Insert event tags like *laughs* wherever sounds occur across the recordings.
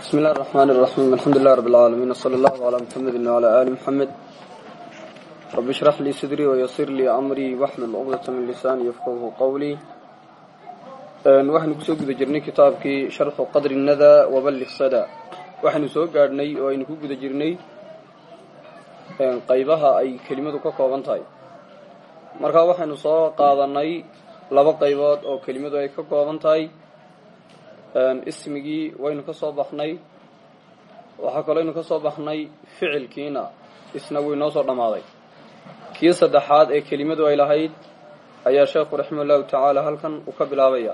بسم الله الرحمن الرحيم الحمد لله رب العالمين وصلى الله على محمد وعلى آل محمد رب اشرح لي صدري ويسر لي أمري واحلل عقدة من لساني يفقهه قولي waxaynu kusoo guda jirnay kitaabkii sharxu qadri nada waballig sada waxaynu soo gaadhnay oo aynu ku guda jirnay qaybaha ay kelimadu ka kooban tahay markaa waxaynu soo qaadanay laba qaybood oo kelimadu ay ka kooban tahay ismigii waynu ka soo baxnay. Waxaa kaloo aynu ka soo baxnay ficilkiina isna wuu inoo soo dhammaaday. Kii saddexaad ee kelimadu ay lahayd ayaa sheekhu raximah llahu tacaala halkan uu ka bilaabaya.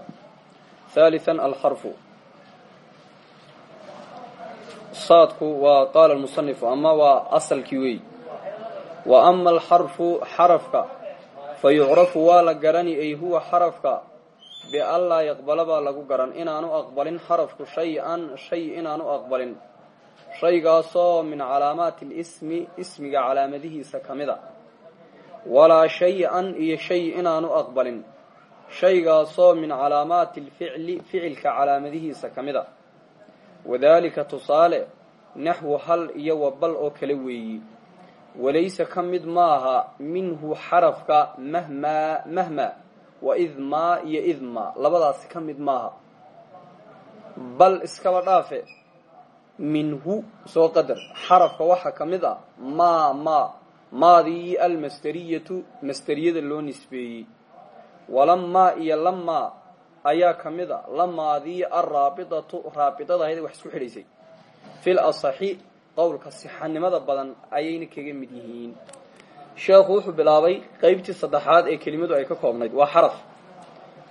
Haaliثan alxarfu saadku waa qaala lmusanifu ama waa asalkii wey wa ama alxarfu xarafka fa yucrafu waa la garani ay huwa xarafka bian laa yaqbala baa lagu garan inaanu aqbalin xarafku shay-an shay inaanu aqbalin. Shaygaasoo min calaamaati lismi ismiga calaamadihiisa ka mid walaa shay-an iyo shay inaanu aqbalin. Shaygaasoo min calaamaati alficli ficilka calaamadihiisa ka mid a wadaalika tusaale naxwu hal iyo wabal oo kale weeyi. Walayse ka mid maaha minhu xarafka mahmaa mahma wa idmaa iyo idmaa labadaasi ka mid maaha. Bal iskaba dhaafe. Minhu soo qadar. Xarafka waxaa ka mid ah maa maa maadii almasteriyatu masteriyada loo nisbeeyey. Walamaa iyo lamaa ayaa ka mid a lamaadii alraabidatu raabidada ahayd wax isku xidhaysay fil asaxi qowlka sixanimada badan ayayna kaga mid yihiin sheekhu wuxuu bilaabay qeybtii saddexaad ee kelimadu ay ka koobnayd. Waa xaraf.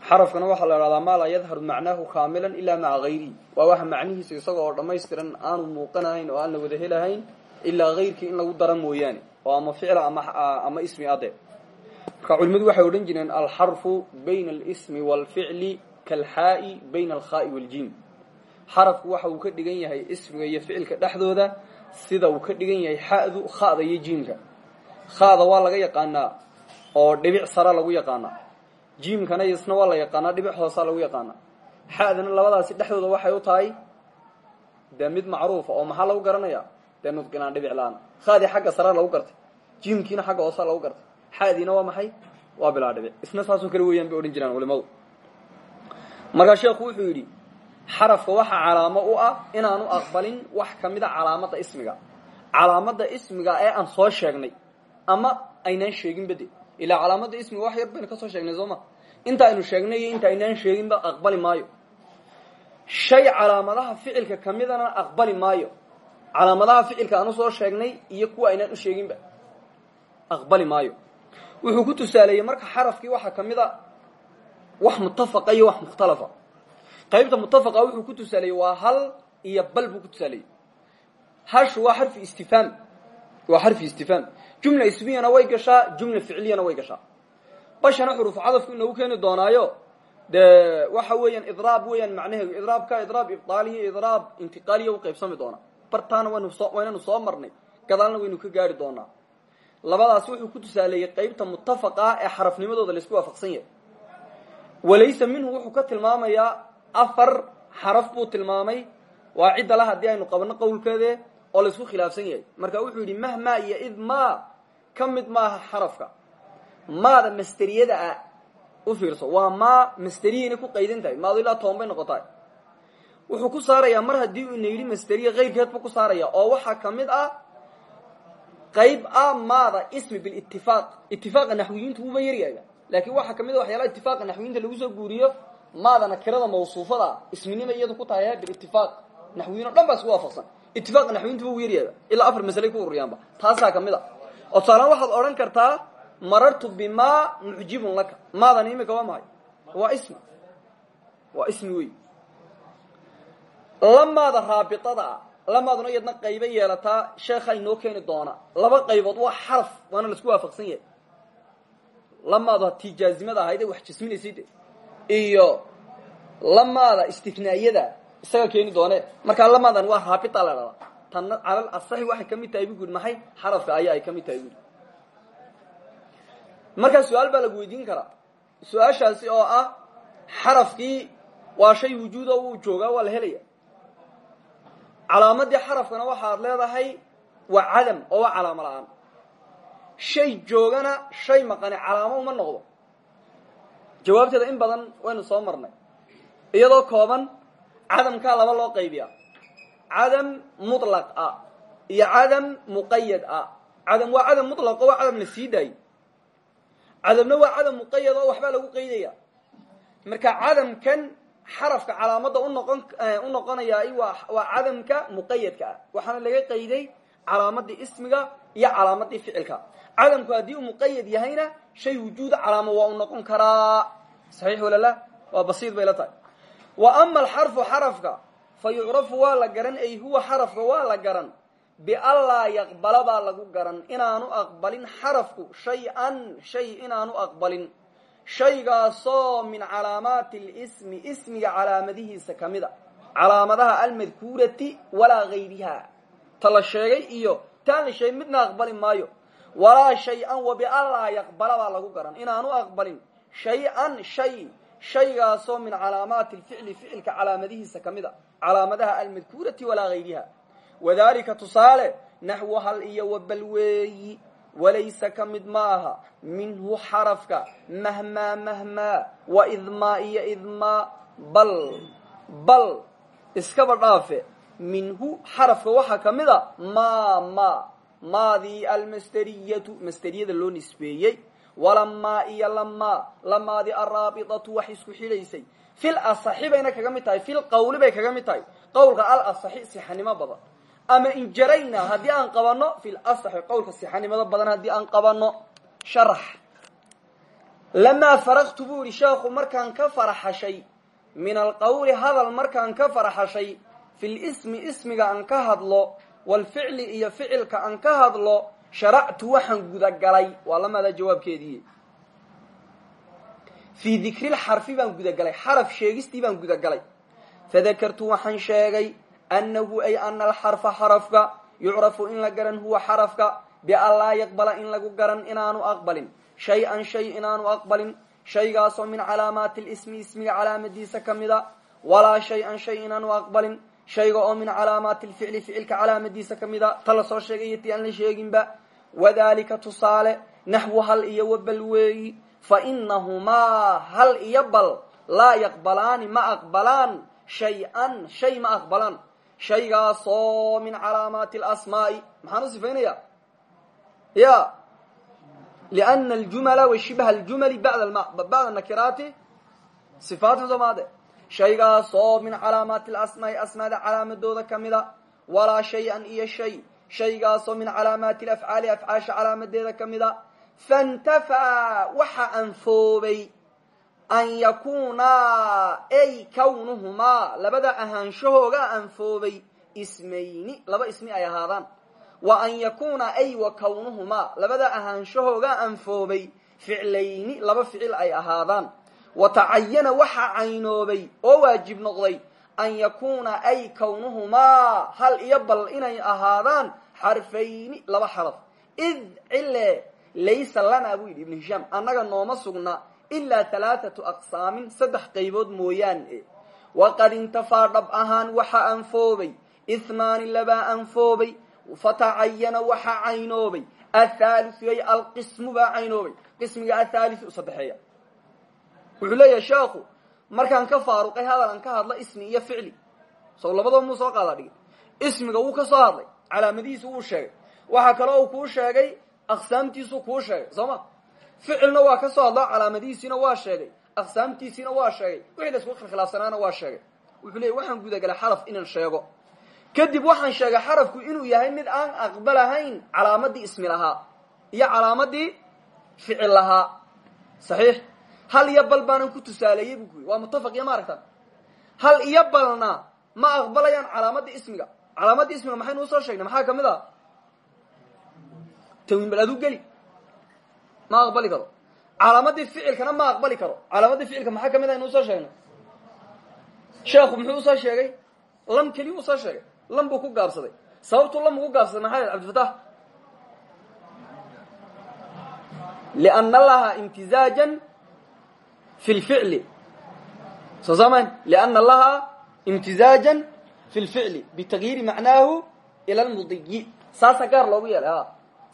Xarafkana waxaa la idhahdaa maa laa yadharu macnaahu kaamilan ilaa maca hayrihi waa waxa macnihiisa isaga oo dhammaystiran aanu muuqanahayn oo aan la wada helahayn ilaa hayrkii in lagu dara mooyaane oo ama ficla ama ismi ade marka culimadu waxay odhan jireen alxarfu bayna alismi waalficli kaalxaa'i bayna alkhaa'i waaljiim xarafku waxa uu ka dhigan yahay ismiga iyo ficilka dhexdooda sida uu ka dhigan yahay xa'du kha'da iyo jiimka kha'da waa laga yaqaanaa oo dhibic sara lagu yaqaanaa. Jiimkana isna waa la yaqaanaa dhibic hoosaa lagu yaqaanaa. Xa'dana labadaasi dhexdooda waxay u tahay dee mid macruufa oo maxaa lagu garanayaa? Dee nudqilaan dhibic la'aan. Kha'dii sara lagu gartay jiimkiina xagga hoosaa lagu gartay. Xadiina waa maxay? Waa bilaa dhibic. Isna saasoo kale weeyaan bay odhan jiraan culimadu markaa sheekhu wuxuu yidhi xarafka waxaa calaamo u ah inaanu aqbalin wax ka mid a calaamadda ismiga. Calaamadda ismiga ee aan soo sheegnay ama aynaan sheegin bade ilaa calaamadda ismiga wax yar ka soo sheegnay soo ma inta aynu sheegnay iyo inta aynaan sheeginba aqbali maayo. Shay calaamadaha ficilka kamidana aqbali maayo. Calaamadaha ficilka aanu soo sheegnay iyo kuwa aynaan u sheeginba aqbali maayo. Wuxuu ku tusaaleeyey marka xarafkii waxaa ka mid a wax mutafaqa iyo wax mukhtalafa. Qaybta mutafaqa wuxuu ku tusaaleeyey waa hal iyo bal buu ku tusaaleeyey hashu waa xarfi istifhaam waa xarfi istifhaam jumla ismiyana way gashaa jumla ficliyana way gashaa. Bashana xurufu cadafku inoogu keeni doonaayo dee waxa weeyaan idraab weeyaan macnaheedu idraabka idraab ibdaaliya idraab intiqaaliya u qaybsami doona bartaana waynanu soo marnay gadaalna waynu ka gaari doonaa. Labadaas wuxuu ku tusaaleeyey qaybta mutafaqa ee xarafnimadooda la isku waafaqsan yahay. Walaysa minhu wuxuu ka tilmaamayaa afar xaraf buu tilmaamay. Waa cidda la haddii aynu qabno qowlkeede oo la isku khilaafsan yahay. Marka wuxuu yidhi mahma iyo id ma ka maaha xarafka. Maada masteriyada ah u fiirso. Waa maa masteriyayna ku qaydan maadu ilaa toban bay wuxuu ku saarayaa mar haddii uu ina yidhi masteriya keyrkeed buu ku saaraya oo waxaa ka mid ah qayb a maada ismi bilitifaaq itifaaqa naxwiyiintu wuuba yaryaga laakiin waxaa ka mid a waxyaalaha itifaaqa naxwiyiinta lagu soo guuriyo maada nakirada mawsuufada isminima ku tahay bilitifaaq naxwiyiin o dhan baa isku waafaqsan itifaaqa naxwiyintuba uu yaryaga ilaa afar masaley ku ururiyaanba. Taasaa ka mid a. Oo tusaalaan waxaad odhan kartaa marartu bimaa mucjibun laka. Maadan imika waa mahay waa ismi. Waa ismi wey lamaada raabitada ah lamaaduna iyadna qayba yeelataa sheekha inoo keeni doona. Laba qaybood waa xaraf waana la isku waafaqsan yahay. Lamaadu tii jaazimada ahayd ee wax jasminaysay de. Iyo lamaada istinaayada isaga keeni doone. Markaa lamaadan waa raabita la dhahdaa tanna calal asaxi waxay ka mid tahay xarafka ayaa ay ka mid tahay su'aal baa lagu weydiin karaa. Su'aashaasi oo ah xarafkii waa shay wujuudo wuu joogaa waa la helaya calaamadii xarafkana waxaad leedahay waa cadam oo waa calaamo shay joogana shay maqani calaamo uma noqdo. Jawaabteeda in badan waynu soo marnay. Iyadoo kooban cadamkaa laba loo qaybiya. Cadam muطlaq ah iyo cadam muqayad ah. Cadam waa cadam muطlaqo waa cadam la sii daayo. Cadamna waa cadam muqayad oo waxbaa lagu qaydaya. Marka cadamkan xarafka calaamada unoqon u noqonaya waa cadamka muqayadka ah. Waxaana laga qayday calaamadii ismiga iyo calaamadii ficilka. Cadamku haddii uu muqayad yahayna shay wujuuda calaamo waa u noqon karaa. Saxiix walala waa basiid bay la tahay wa ama alxarfu xarafka fa yucrafu waa la garan ay huwa xarafka waa la garan. Bianlaa yaqbala baa lagu garan inaanu aqbalin xarafku shay-an shay inaanu aqbalin. Shaygaasoo min calaamaati lismi ismiga calaamadihiisa ka mid a calaamadaha almadkuurati walaa gayriha. Ta la sheegay iyo taan la sheegay midna aqbali maayo. Walaa shay-an wa bianlaa yaqbala baa lagu garan inaanu aqbalin. Shay-an shay shaygaasoo min calaamaati lficli ficilka calaamadihiisa ka mid a calaamadaha almadkuurati walaa gayriha. Wadalika tusaale naxwu hal iyo wabalweeyi walaysa ka mid ma aha minhu xarafka mahmaa mahmaa wa idmaa iyo idmaa bal bal iskaba dhaafe. Minhu xarafka waxaa ka mid a ma ma maadii almasteriyatu masteriyada loo nisbeeyey walamaa iyo lamaa lamaadii araabitatu wax isku xidhaysay. Fil asaxi bayna kaga mid tahay fil qawli bay kaga mid tahay. Qawlka al asaxi sixanimo badan. Ama injarayna haddii aan qabano fil asaxi qawlka sixanimada badan haddii aan qabano sharax. Lamaa faraqtu buu yihi markaan ka faraxashay min alqawli hadal markaan ka faraxashay fil ismi ismiga aan ka hadlo walficli iyo ficilka aan ka hadlo sharactu waxaan gudagalay waa lamaada jawaabkeedii. Fii dikril-xarfi baan gudagalay xaraf sheegistii baan gudagalay. Fadakartu waxaan sheegay annahu ay ana alxarfa xarafka yucrafu in la garan huwa xarafka bian laa yaqbala in lagu garan inaanu aqbalin. Shay-an shay inaanu aqbalin shaygaasoo min calaamaati lismi ismiga calaamadiisa ka mida walaa shay-an shay inaanu aqbalin shayga oo min calaamaati lficli ficilka calaamadiisa ka mida ta la soo sheegay iyo ti aan la sheeginba. Wadalika tusaale naxwu hal iyo wabal weeyi. Fa inahumaa hal iyo bal laa yaqbalaani ma aqbalaan shay-an shay ma aqbalaan. Shaygaasoo min calaamaati alasmaa'i maxaan u sifaynaya ya. Liana aljumala wa shibha aljumali bacda nakiraati sifaatun somaade shaygaasoo min calaamaati alasmaa'i asmaada calaamadooda ka mida walaa shay-an iyo shay shaygaasoo min calaamaati alafcaali afcaasha calaamadeeda ka mida faintafaa waxa anfoobay an yakuunaa ay kawnuhumaa labada ahaanshahooga anfoobay ismayni laba ismi ay ahaadaan wa an yakuuna ay wa kawnuhumaa labada ahaanshahooga anfoobay ficlayni laba ficil ay ahaadaan wa tacayana waxaa caynoobay oo waajib noqday an yakuuna ay kawnuhumaa hal iyo bal inay ahaadaan xarfayni laba xaraf. Id cile laysa lanaa buu yidhi ibnu hishaam annaga nooma sugna ilaa halaathatu aqsaamin saddex qaybood mooyaane. Waqad intafaa dhab ahaan waxaa anfoobay. Ihnaani labaa anfoobay. Fatacayana waxaa caynoobay. Athaaliu ay alqismu baa caynoobay. Qismiga athaaliu saddexeeya wuxuu leeyahay sheekhu markaan ka faaruqay hadal aan ka hadla ismi iyo ficli. Sow labadaba muu soo qaada dhigin ismiga wuu ka soo hadlay calaamadihiisu wuu sheegay. Waxaa kaloo uu kuu sheegay aqsaamtiisu kuu sheegay soo ma? Ficilna waa ka soo hadlo calaamadihiisiina waa sheegay aqsaamtiisiina waa sheegay wixii la isku khilkhilaafsanaana waa sheegay. Wuxuu leeyay waxaan gudagalay xaraf inaan sheego. Kadib waxaan sheegay xarafku inuu yahay mid aan aqbalahayn calaamadii ismi lahaa iyo calaamadii ficil lahaa. Saxiix hal iyo bal baanan ku tusaaleeyey buu ku waa muttafaq iyo ma hal iyo balna ma aqbalayaan calaamadii ismiga. Calaamadii ismiga maxaynu u soo sheegnay? Maxaa ka mid ah tanwiin bal aduu geli. Ma aqbali karo. Calaamadii ficilkana ma aqbali karo. Calaamadii ficilka maxaa ka mid ah aynu u soo sheegnay? Sheekhu muxuu u soo sheegay? Lam keliya u soo sheegay. Lam buu ku gaabsaday. Sababtuu lam ugu gaabsaday maxay ahayd cabdifataax liana laha imtizaajan fi lficli soo saamayn liana laha imtizaajan fi lficli bitagyiiri macnaahu ila lmudiyi saasa gaar loogu yeelay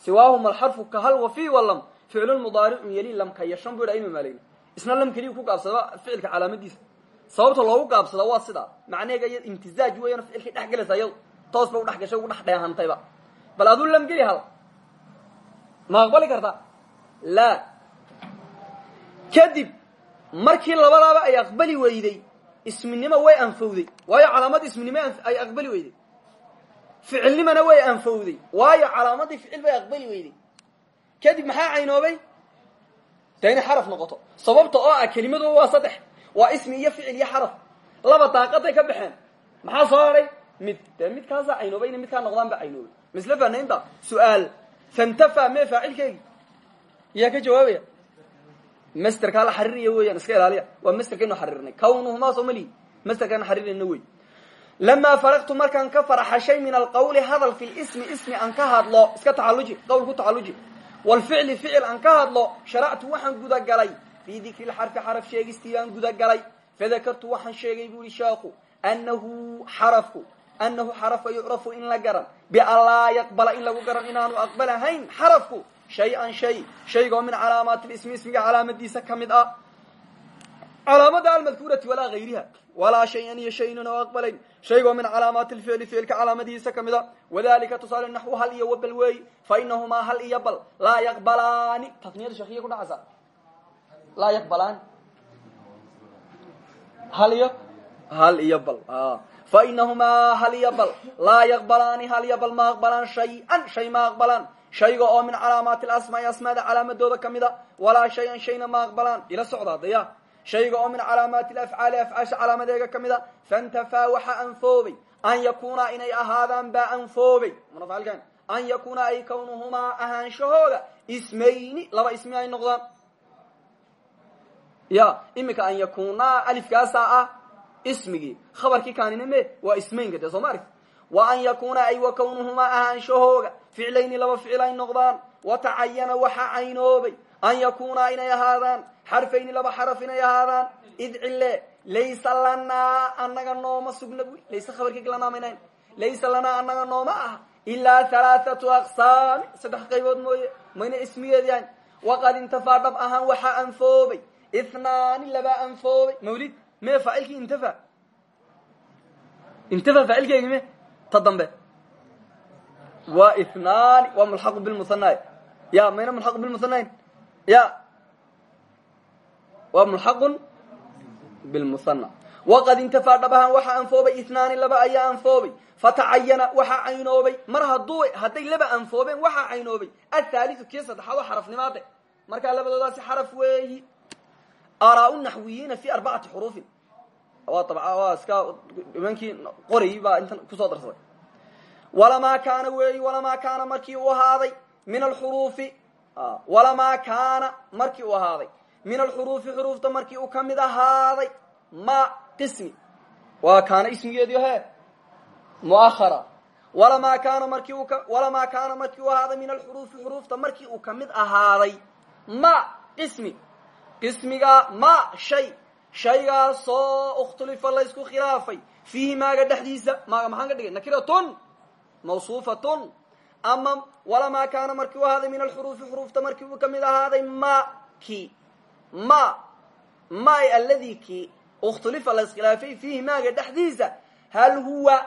siwaahuma alxarfu ka hal wa fi walam ficlu mudaaricun yeli lamka yashan bu ima maaleyna isna lam keliya ku gaabsada ficilka calaamadiisa sababta loogu gaabsada waa sidaa macneega y imtizaaj weeyaan ficilkay dhex gelaysa iyado toos ba udhex gashay ugu dhex dheehantayba bal aduu lam geli hal ma aqbali karta la kadib markii labadaaba ay aqbali weyday isminimo way anfowday. Waayo calaamad isminimo ay aqbali weyday. Ficilnimana way anfowday. Waayo calaamadii ficil bay aqbali weyday. Kadib maxaa caynoobay? Dee inay xaraf noqoto. Sababta oo ah kelimadu waa saddex. Waa ismi iyo ficil iyo xaraf. Laba daaqaday ka baxeen. Maxaa soo haray? Mid. Dee midkaasaa caynoobay inay midkaa noqdaan ba caynoobay misle fanaynta su'aal. Fantafa mee faacilkeegi yaa ka jawaabaya masterkaa la xariiraya weeyaan iska ilaaliya. Waa masterkaynu xariirnay kawnuhumaa soo malihi masterkaanu xariirayna wey lamaa faraqtu markaan ka faraxashay min alqawli hadal fi lismi ismi aan ka hadlo. Iska tacaluji qawl ku tacaluji walficli ficil aan ka hadlo. Sharactu waxaan gudagalay. Fii dikri lxarfi xaraf sheegistii baan gudagalay. Fadakartu waxaan sheegay bu ihi sheekhu anahu xarafku anahu xarafa yucrafu in la garan. Bian laa yaqbala in lagu garan inaanu aqbalahayn xarafku shay-an shay shaygoo min calaamaati lismi ismiga calaamadiisa ka mid ah calaamada almadkuurati walaa hayriha walaa shay-an iyo shaynan oo aqbalayn shaygoo min calaamaati lficli ficilka calaamadihiisa ka mid a wadalika tusaale naxwu hal iyo wabal weey fa inahumaa hal iyo bal laa yaqbalaani tasniyada sheekiya ku dhacaysa laa yaqbalaani hal iyo hal iyo bal fa inahumaa hal iyo bal laa yaqbalaani hal iyo bal ma aqbalaan shay-an shay ma aqbalaan shayga oo min calaamaati lasmaai asmaada calaamadooda ka mid a walaa shay-an shayna ma aqbalaan ila socdaa daya shayga oo min calaamaati afcaali afcaasha calaamadeega ka mid a fantafaa waxa anfoobay an yakuuna inay ahaadaan baa anfoobay an yakuuna ay kawnuhumaa ahaanshahooda ismayni laba ismi ay noqdaan ya imika an yakuunaa alifkaasaa ah ismigii khabarkii kaaninime waa ismaynka dee soo ma argti wa an yakuuna ay wa kawnuhumaa ahaanshahooga ficlayni laba ficil ay noqdaan. Watacayana waxa caynoobay. An yakuuna inay ahaadaan. Xarfayni laba xaraf inay ahaadaan. Id cille laysa lanaa anaga nooma sugna bu layse khabarkii lanaamanayn laysa lanaa anaga nooma ah. Ilaa halaathatu aqsaami saddex qaybood mooye. Mayna ismigeed yahay. Waqad intafaa dhab ahaan waxaa anfoobay. Ithnaani labaa anfoobay. Mawlid mee faacilkii intafa intafa faacilkeegi me? Ta dambe waa ithnaani waa mulxaqu bilmuhanaay ya mayna mulxaqu bilmuhanayn ya. Waa mulxaqun bilmuhana waqad intafaa dhab ahaan waxaa anfoobay ithnaani laba ayaa anfoobay. Fatacayana waxaa caynoobay mar hadduu hadday laba anfoobeen waxaa caynoobay athaaliu kii saddexaad oo xarafnimaade markaa labadoodaasi xaraf weeyi. Araa naxwiyiina fi arbacati xuruufin. Waa iska imankii qoray baa intan ku soo darsaday walamaa kaana weeyi walamaa kaana markii uu ahaaday min alxuruufi walamaa kaana markii uu ahaaday min alxuruufi xuruufta markii uu ka mid ahaaday ma qismi waa kaana ismigeedi he muahara walamaa kaana markii walamaa kaana markii uu ahaaday min alxuruufi xuruufta markii uu ka mid ahaaday ma qismi qismiga ma shay shaygaasoo ikhtulifa laysku khilaafay fiihi maaga dhexdiisa maaga maxaan ka dhigay nakiratun mawsuufatun ama walamaa kaana markii u ahaaday min alxuruufi xuruufta markii uu ka mid ahaaday ma ki ma ma aladi ki ikhtulifa layskhilaafay fiihi maaga dhexdiisa hal huwa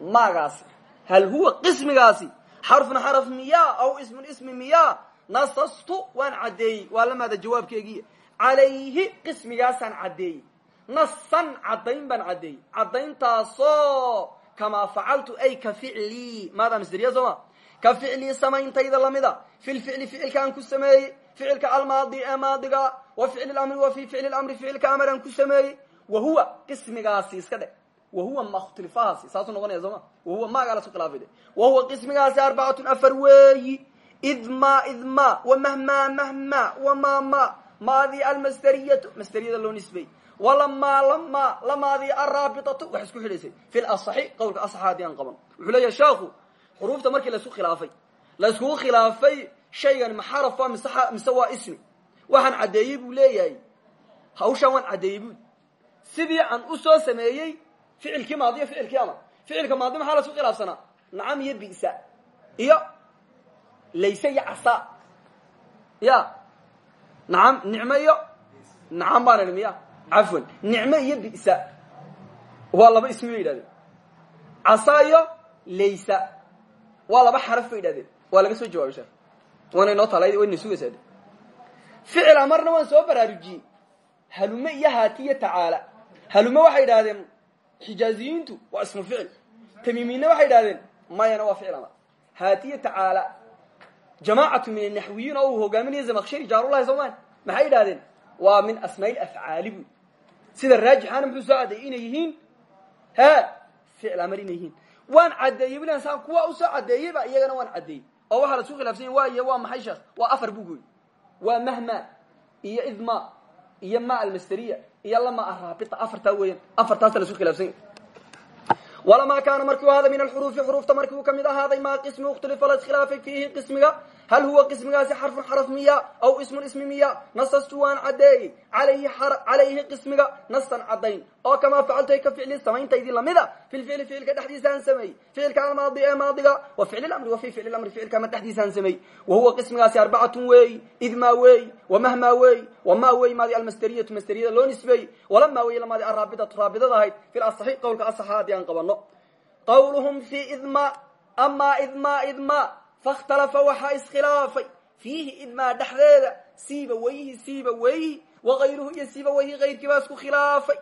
maagaasi hal huwa qismigaasi xarfun xaraf miyaa aw ismun ismi miyaa nasastu waan caddeeyey waa lamaada jawaabkeegiiy calayhi qismigaasaan caddeeyey nasan caddayn baan caddeeyey caddayntaasoo kamaa facaltu ay ka ficlii maadaa masderiya sooma ka ficlii samayntayda lamida fi lficli ficilka aan ku sameeyey ficilka almaadi ee maadiga wa ficli lamri wa fi ficli lamri ficilka amar aan ku sameeyey wa huwa qismigaasi iska dhe wa huwa makhtilifahaasi saasuu noqonaya sooma wahuwa maagaa lasu khilaafay de wa huwa qismigaasi arbacatun afar weeyi id ma id ma wamahma mahma wama ma maadii almasderiyatu masderiyada loo nisbeeyey walamaa lama lamaadii araabitatu wax isku xidhaysay fi lasaxi qawlka asaxa haddii aan qaban. Wuxuu leeyahay sheekhu xuruufta markii la isku khilaafay laiskugu khilaafay shaygan ma xaraf waa mise mise waa ismi. Waxaan caddeeyey buu leeyahay. Hawshaan waan caddeeyey buu. Sidii aan u soo sameeyey ficilkii maadi iyo ficilkii amar ficilka maadi maxaa lasu khilaafsanaa nacam iyo bisa. Iyo layse iyo casa ya nacam nicmo iyo nacam baan idhi cafwan nicmo iyo bisa waa laba ismi bay yidhahdeen. Casa iyo laysa. Waa xaraf bay yidhahdeen. Soo jawaabay sheekh waana inoo tala wayna sugaysaa ficil amarna waan soo baraarujiyey. Halume iyo haatiyo tacaala. Waxay idhahdeen xijaaziyiintu waa ismu ficil. Tamiimiinna waxay idhahdeen mayana waa ficil amar haatiyo tacaala. Jamaacatu min anaxwiyiin oo uu hogaaminaya zamakshari jaarulahi soman maxay idhahdeen waa min asmaa'il afcaali sida raajixaana muxuu soo caddeeyey inay yihiin? He ficil amar inay yihiin. Waan caddeeyey wilan saan kuwa u soo caddeeyeyba iyagana waan caddeeyey. Oo waxaa lasu khilafsanya waay waa maxay sheekh waa afar bugoy waa mahma iyo idma iyo ma almasteriya iyo lama araabita afartaa weeyaan afartaasa lasu khilaafsanya walamaa kaana markii u ahaaday min alxuruufi xuruufta markii uu ka mid ahaaday maa qismi ikhtilifa la iskhilaafay fiihi qismiga hal huwa qismigaasi xarfun xaraf miya aw ismun ismi miya nasastu waan caddeeyey alayhi calayhi qismiga nasan caddayn oo kamaa facaltay ka ficli samayntaydii lamida fi lficli ficilka dhexdiisaan sameey ficilka almaadi ee maadiga wa ficli lamri wa fi ficli lamri ficilka ma dhexdiisaan sameey wa huwa qismigaasi arbacatun weey idmaa weey wamahmaa weey wamaa weey maadi almasteriyatu masteriyada loo nisbeeyey walamaa weey lamaadi araabidatu raabidada ahayd fi lasaxi qowlka asaxa haddii aan qabano qawluhum fi idma amaa idma idma fakhtalafa waxaa iskhilaafay fiihi idmaa dhexdeeda siiba weyhi siiba weyhi wakayruhu iyo siiba weyhi kayrkii baa isku khilaafay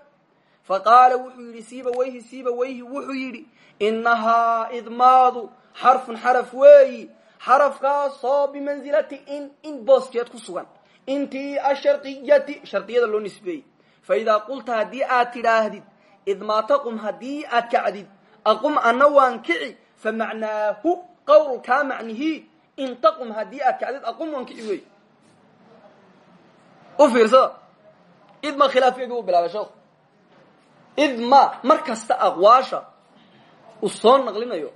faqaala wuxuu yidhi siiba weyhi siiba weyhi wuxuu yidhi inahaa idmaadu xarfun xaraf weeyi xarafkaasoo bimansilati in in booskeed ku sugan intii ashariyati shardiyada loo nisbeeyey fa idaa qulta haddii aad tidhaahdid idmaa taqum haddii aad kacdid aqum ana waan kici fa macnaahu qawlkaa macnihii in taqum haddii aad kacdid aqum waan kici wey u fiirsada idma khilaafkeedii uu bilaabay sheekhu idma mar kasta aqwaasha uu soo naqlinayo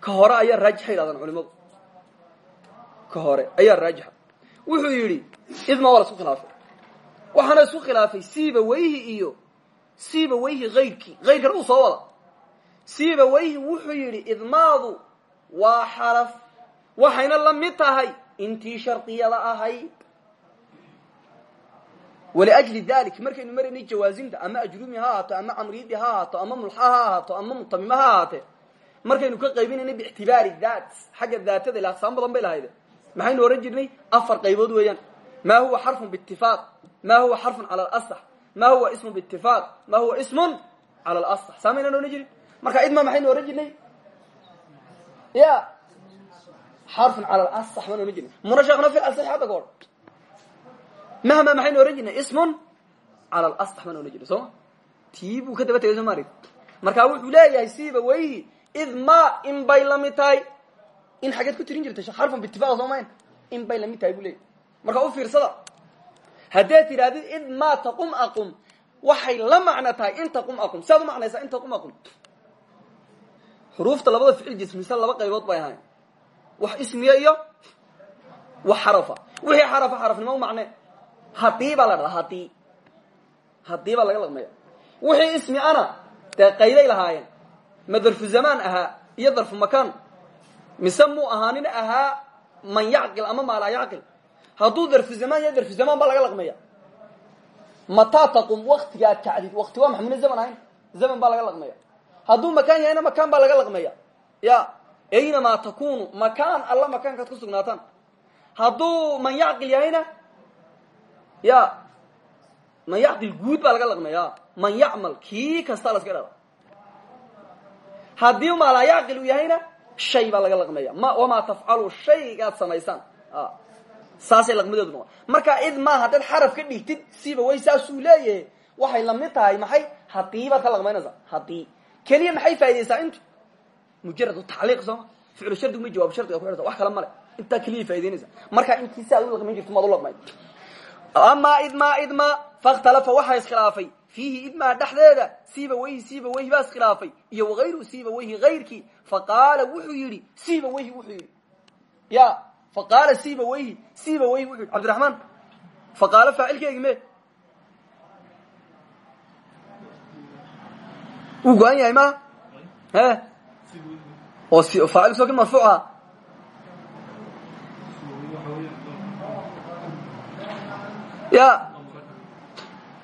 ka hore ayaa raajixa yidhahdaan culimadu ka hore ayaa raajixa wuxuu yidhi idma waa la isku khilaafay. Waxaana isku khilaafay siiba weyhi iyo siiba weyhi hayrkii hayrkana uu soo wada. Siiba weyhi wuxuu yidhi idmaadu waa xaraf waxayna la mid tahay intii shardiyada ahayd waliajli dalik markaynu maraynay jawaasimta ama ajrumi ama camridi ama mulxa ama mutamima ha ahaatee ka qaybinaynay biictibaari daat xagga daatada ila aqsaam badan bay lahayde maxaynu ohan jirnay afar qaybood weeyaan. Ma huwa xarfun biitifaaq ma huwa xarfun cala alasax ma huwa ismun biitifaaq ma huwa ismun cala alasax saamaynaan ohan jirin. Marka idma maxaynu ohan jirnay ya. Xarfun cala alasax maan ohan jirnay munashaqna fi asax hadda ka hor mahma maxaynu ohan jirnay ismun cala alasax baan ohan jirnay sooma tii buu ka daba tegay soo maari. Marka wuxuu leeyahay siiba weyhi idma in bay la mid tahay. In xageed ku tirin jirta xarfun biitifaaq soo mayn in bay la mid tahay buu leeyahy marka u fiirsada haddaad tidhahdid idma taqum aqum. Waxay la macno tahay in taqum aqum. Siaad u macnaysaa in taqum aqum xuruufta labada ficil jismisa laba qaybood bay ahayn. Wax ismiya iyo wax xarafa. Wixii xarafa xarafnimo u macne haddii baa la dhadaa haddii haddii baa laga laqmaya. Wixii ismi ana dee qayday lahaayeen. Ma darfu zamaan ahaa iyo darfu makaan. Mise muu ahaanin ahaa man yacqil ama maa laa yacqil. Hadduu darfu zamaan iyo darfu zamaan baa laga laqmaya. Mataa taqum waktiga aad kacdid wakti waa maxamina zaman ahayn. Zaman baa laga laqmaya hadduu makaan yahayna makaan baa laga laqmaya ya aynamaa takunu makaan alla makaankaad ku sugnaataan. Hadduu man yacqil yahayna ya man yacqil guud baa laga laqmaya man yacmal kii kastaa la iska dhada haddii maalaa yacqil uu yahayna shay baa laga laqmaya ma wamaa tafcalu shaygaad samaysaan. Saasay laqmadeedu marka id ma haddaad xaraf ka dhigtid siba way saasuu leeyahay. Waxay la mid tahay maxay? Hadii baad ka laqmaynaysaa. Hadii keliya maxay faa'idaysaa intu mujarad tacliiq sooma ficlu shardigu ma jawaab shardiga ku xidhata wax kale male intaa keliya faa'idaynaysa marka intii si aad u laqmayn jirto maad u laqmay. Amaa idma idma fakhtalafa waxaa iskhilaafay. Fiihi idmaa dhexdeeda siiba weyhi siiba weyhi baa iskhilaafay. Iyo wagayru siiba weyhi hayrkii faqaala wuxuu yidhi siiba weyhi wuxuu yidhi. Ya faqaala siiba weyhi siiba weyhi wuxuu yidhi. Cabdiraxmaan faqaalo faacilkeegi me wuu go-an yahay ma he oo s faacil soo ki marfuuca ya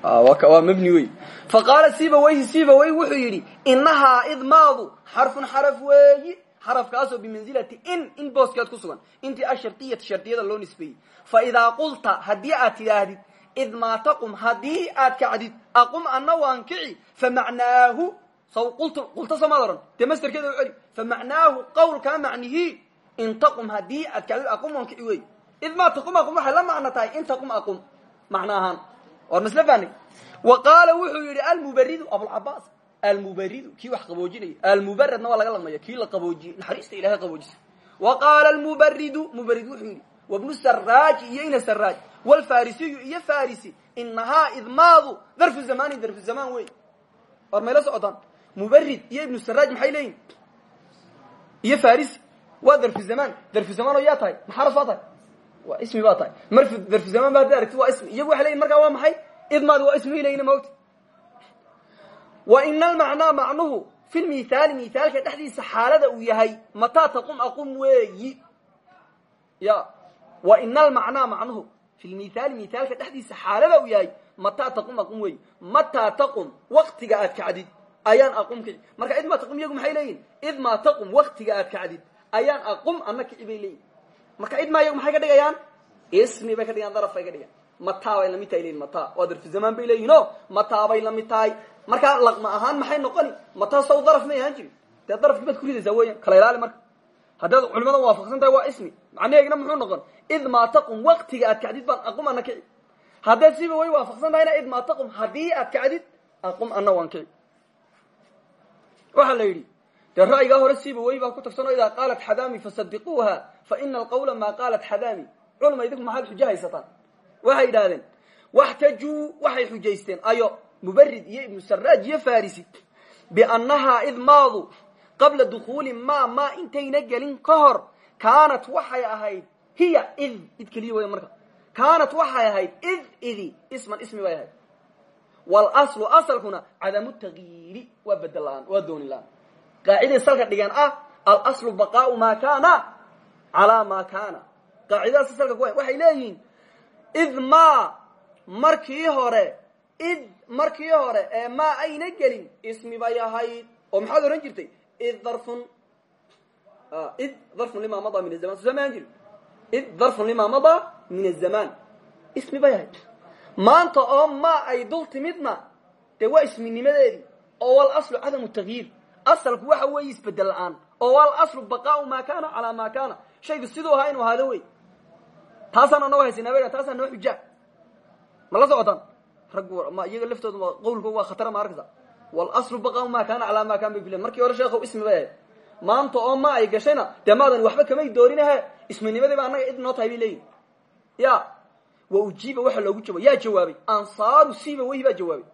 waa mabni wey faqaala sibawayhi sibaway wuxuu yidhi inahaa idmaadu xarfun xaraf weeyi xarafkaasoo bimanzilati in in booskeed ku sugan. Intii ashardiyati shardiyada loo nisbeeyey. Fa idaa qulta haddii aad tidhaahdid idmaa taqum haddii aad kacdid aqum ana waan kici famacnaahu saw qult qulta somaad ohan dee masterkeeda u celi famacnaahu qawlkaa macnihi in taqum haddii aad kacdid aqum waan kici wey idmaa taqum aqum waxay la macno tahay in taqum aqum macno ahaan. War masle fani wa qaala wuxuu yidhi almubaridu abulcabaas almubaridu kii wax qaboojinaya almubaradna waa laga lamaya kii la qaboojiyey naxariista ilahay qaboojisa. Wa qaala almubaridu mubarid wuxuu yidhi wabnu saraaji iyo ina saraaj wlfarisiyu iyo farisi inahaa idmaadu darfu zamani darfu zamaan wey war mayla socotaan mubarid iyo ibnu saraaj maxay leeyihiin iyo farisi waa darfu zamaan darfu zamaan oo yaa tahay maxaras baa tahay? Waa ismi baa tahay. Mar darfu zamaan ba haddi aragti waa ismi. Iyagu waxay leyihin markaa waa maxay? Idmaadi waa ismi ilayna mawti wa ina almacnaa macnuhu fi lmithaali mithaalka dhexdiisa xaalada uu yahay mataa taqum aqum weeyi. Ya wa ina almacnaa macnuhu fi lmithaali mithaalka dhexdiisa xaalada uu yahay mataa taqum aqum weeyi. Mataa taqum waktiga aad kacdid ayaan aqum kici marka idmaa taqum iyagu maxay leeyihiin idmaa taqum waktiga aad kacdid ayaan aqum ana kici bay leeyihiin marka idmaa iyagu maxay ka dhigayaan? Ismi bay ka dhigaan daraf bay ka dhigaan mataa bay la mid tahay leyihin mataa. Waa darfu zamaan bay leeyihiin o mataa bay la mid tahay. Markaa laqma ahaan maxay noqoni? Mataa saw daraf may ahaan jirin. Dee darafkii baad ku ridaysaa weyan kala ilaali marka. Haddaad culimada waafaqsan tahay waa ismi. Macnaheegna muxuu noqon? Idmaa taqum waktiga aad kacdid baan aqum ana kici haddaad siba way waafaqsan tahayna idmaa taqum haddii aad kacdid aqum ana waan kici waxaa la yidhi dee ra'yigaa hore siba way baa ku tagsanoo idaa qaalat xadaami fasadiquuha fa ina alqawla maa qaalat xadaami. Culma idinku maxaad xujo haysataan waxay yidhaahdeen waxtajuu waxay xujaysteen. Ayo mubarid iyo ibnu iyo farisi biannahaa idmaadu qabla dukuuli ma ma intayna gelin ka kaanat waxay ahayd hiya id id keliya wey marka kaanat waxay ahayd id idi isman ismi bay ahayd wlslu asalkuna cadamu tagyiiri waa bedel la'aan waa dooni la'aan qaaciday salka dhigeen ah alslu baqaau ma kana calaa ma waxay leeyihiin id ma markii hore id markii hore ee ma ayna gelin ismi bay ahayd oo maxaad ohan jirtay? Id darfun id darfun lima mada min azaman soo jiri id darfun lima mada min azamaan ismi bay ahayd maanta oo ma ay dul timidna dee waa isminimadeedii. Oo wal aslu cadamu tagyiir. Asalku waxa weeye isbeddel la'aan. Oo wal aslu baqaau ma kana calaa ma kana shaygu siduu ahaa inuu ahaado wey taasaan anago haysanaa taasaa noo xujaa. Ma la socotaan? Rag ma iyaga laftooda qawlka waa khatara ma arkaysa wlslu baqaau ma kana calaa ma kana bay filen markii hore sheekhow ismi bay maanta oo ma ay gashayna dee maadan waxba kamay doorinahe isminimadii ba annaga id noo tahay bay leeyihiin ya wa ujiiba waxa loogu jawab yaa jawaabay. Ansaaru siba wey baa jawaabay.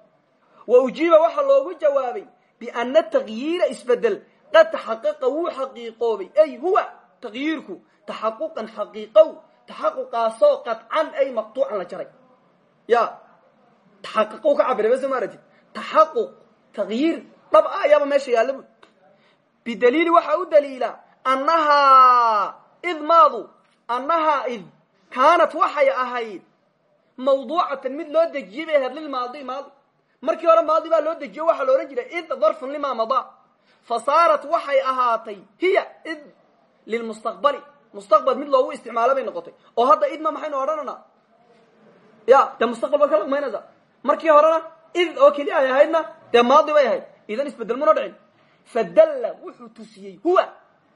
Wa ujiiba waxa loogu jawaabay biana tagyiira isbeddel. Qad taxaqiqa wuu xaqiiqoobay. Ay huwa tagyiirku. Taxaquqan xaqiiqow. Taxaquqaasoo qadcan ay maqtuucan la jaray. Ya taxaqiqu ka cabiray bas ma aragtid? Taxaquq tagyiir dhab ah ayaaba meesha yaalla bu bidaliili u daliila annahaa id maadu annahaa id kaanat waxay ahayd mawduucatan mid loo dejiyey bay ahayd lilmaadi maadi markii hore maadi baa loo dejiyo waxaa la odhan jiray id darfun lima madaa fa saarat waxay ahaatay hiya id lilmustaqbali mustaqbal mid loogu isticmaalo bay noqotay. Oo hadda idma maxaynu odhananaa ya dee mustaqbal baad ka laqmaynaysa markii horena id oo keli ay ahaydna dee maadi bay ahayd. Idan isbeddel muna dhicin fadalla wuxuu tusiyey huwa